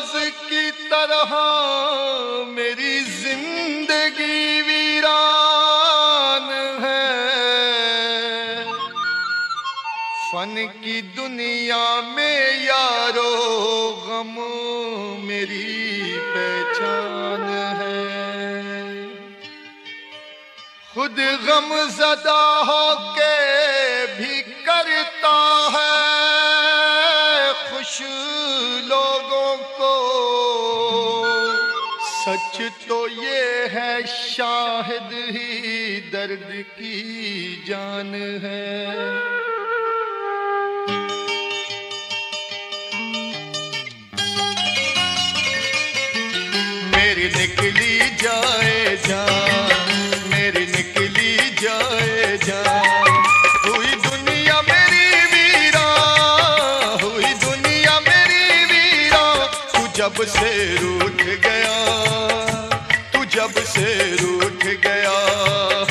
साज की तरह मेरी ज़िंदगी वीरान है। फन की दुनिया में यारो गम मेरी पहचान है। खुद गम जदा हो के शाहिद ही दर्द की जान है। मेरी निकली जाए जान, मेरी निकली जाए जान। हुई दुनिया मेरी वीरा, हुई दुनिया मेरी वीरा, तू जब से रू सिर उठ गया।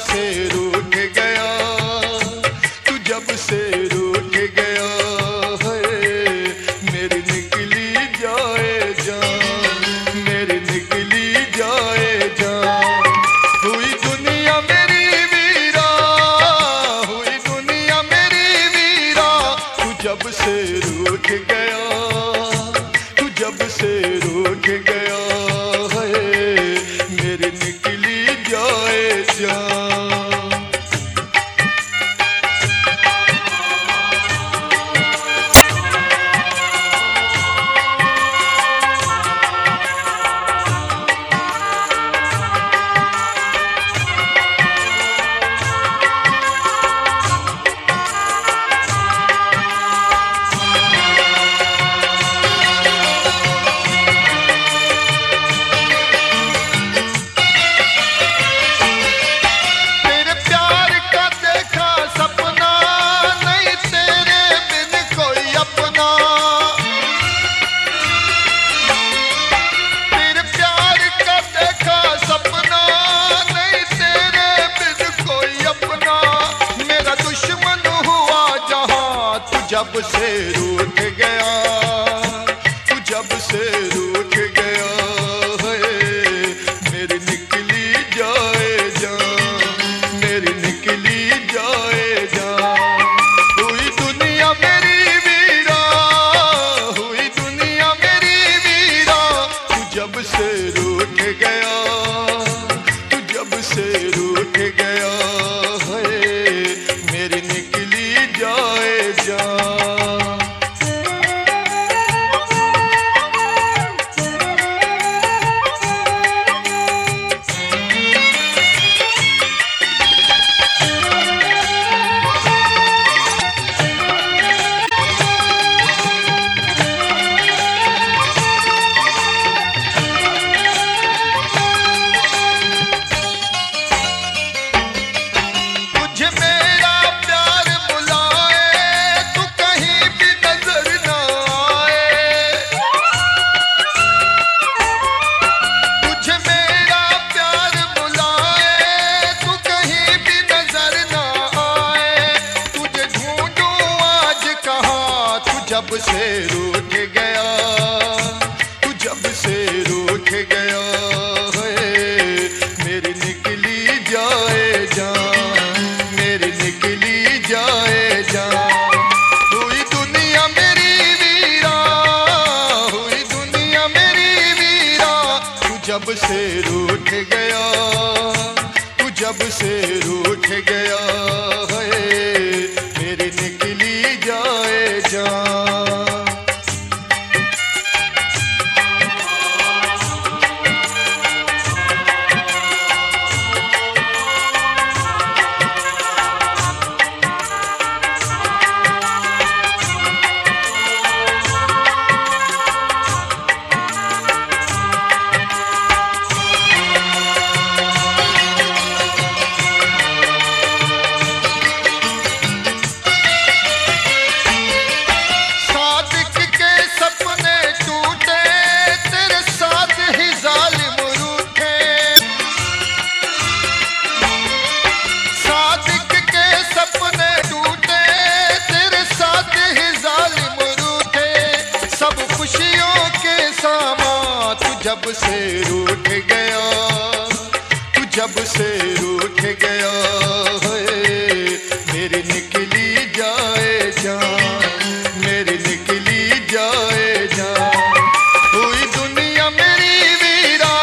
cheiro. capucheiro. जब से रूठ गया, तू जब से रूठ गया है, मेरी निकली जाए जा मेरी निकली जाए जा हुई दुनिया मेरी वीरा, हुई दुनिया मेरी वीरा, तू जब से रूठ गया, तू जब से रूठ गया। जब से रूठ गया, तू जब से रूठ गया मेरी निकली जाए जान, मेरी निकली जाए जान। हुई दुनिया मेरी वीरा,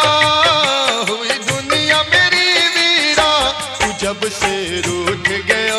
हुई दुनिया मेरी वीरा, तू जब से रूठ गया